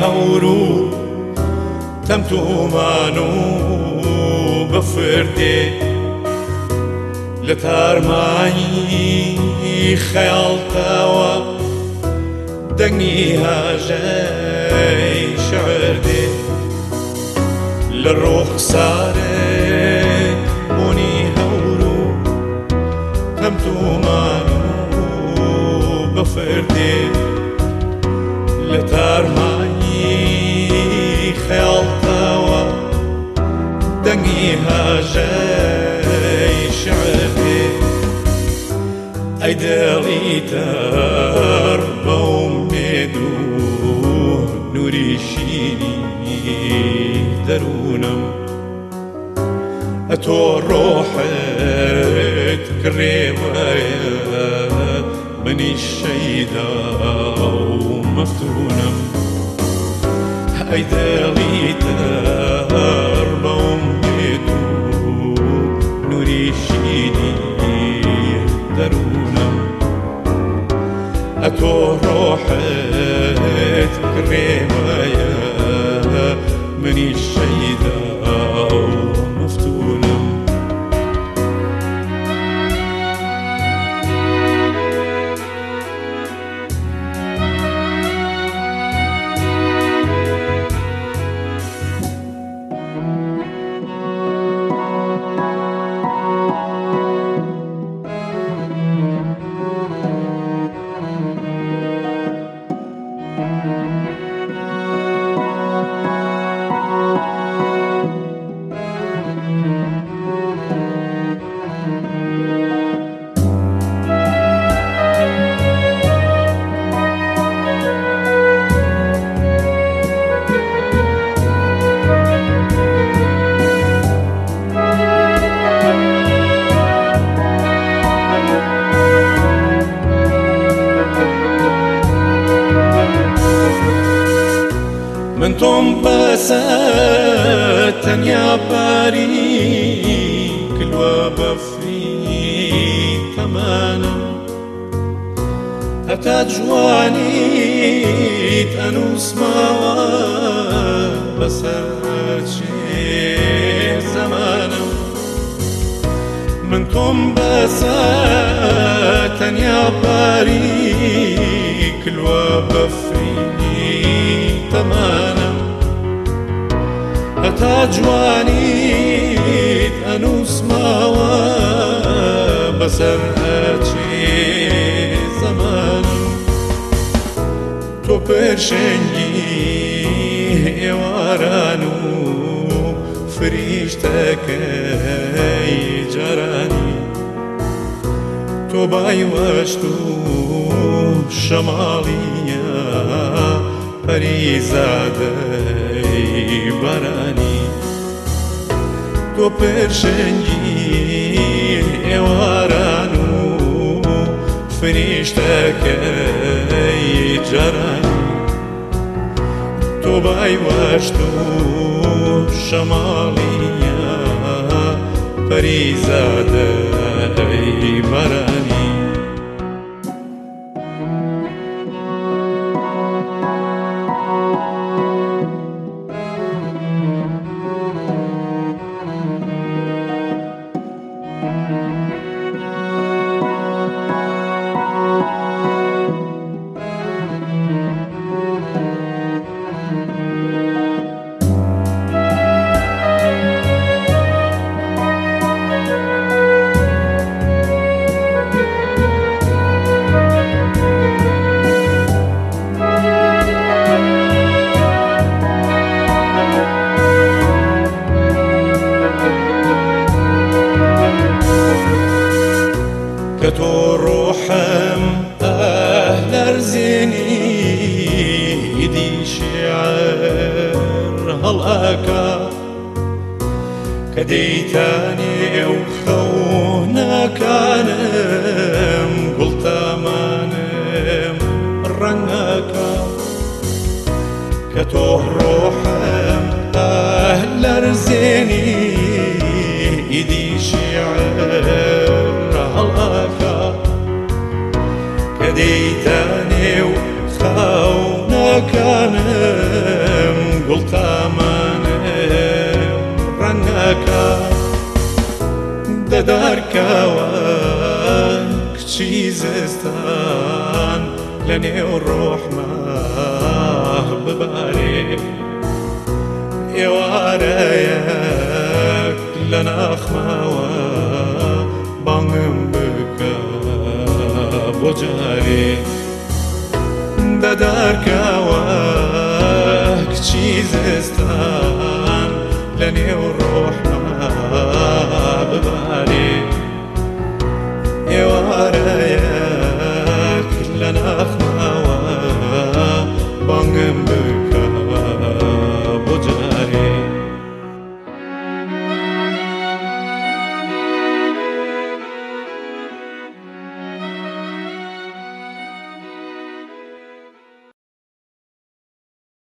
هەورو تەمتومان و بەفردێ لە تارمایی خەیاڵتەوە دەنگی هاژەی شعر دێ لە ڕۆخ سارێ دەنگی هاژەی شعرێ ئەی دڵی تەر بەوم مێد و نوری شیری دەروونم ئەتۆ ڕۆحت کڕێوەیە منی شەیدا ڕۆحت کڕێوەیە منی شەیدا تۆم بەسە تەنیا باری کلوە بەفری تەمانم هەتا جوانیت ئەنووسماوە بەسەر چێ زەمانم من تۆم بەسە تەنیا باری کلوە بەفری هەتا جوانیت ئەنووسماوە بەسەر هەچێ زەمانم تۆ پێرشەنگی ئێواران و فریشتەکەی جارانی تۆ بای وەشت و شەماڵیە ei barani Tu perşengi ev aranu Fenişte key é carani Tu bay vaştu şamaliya Parizade کە تۆ ڕۆحم لەرزێنی ئیدی شێعر هەڵئەکە کە دەیتانێ و خەونەکانم گوڵتەمانم ڕەنگەکە کە تۆ ڕۆحم لەرزێنی ئیدی شێعر نەدەیتانێ و خاو ناکانم گوڵقامانە ڕەنگەکە دەدارکەوان کچی لاني لە ما ڕۆحمە يا ئێوارەیەک لە ناخماوە بۆ جارێ بەدارکەوە کچی زستان لە نێو ڕۆحما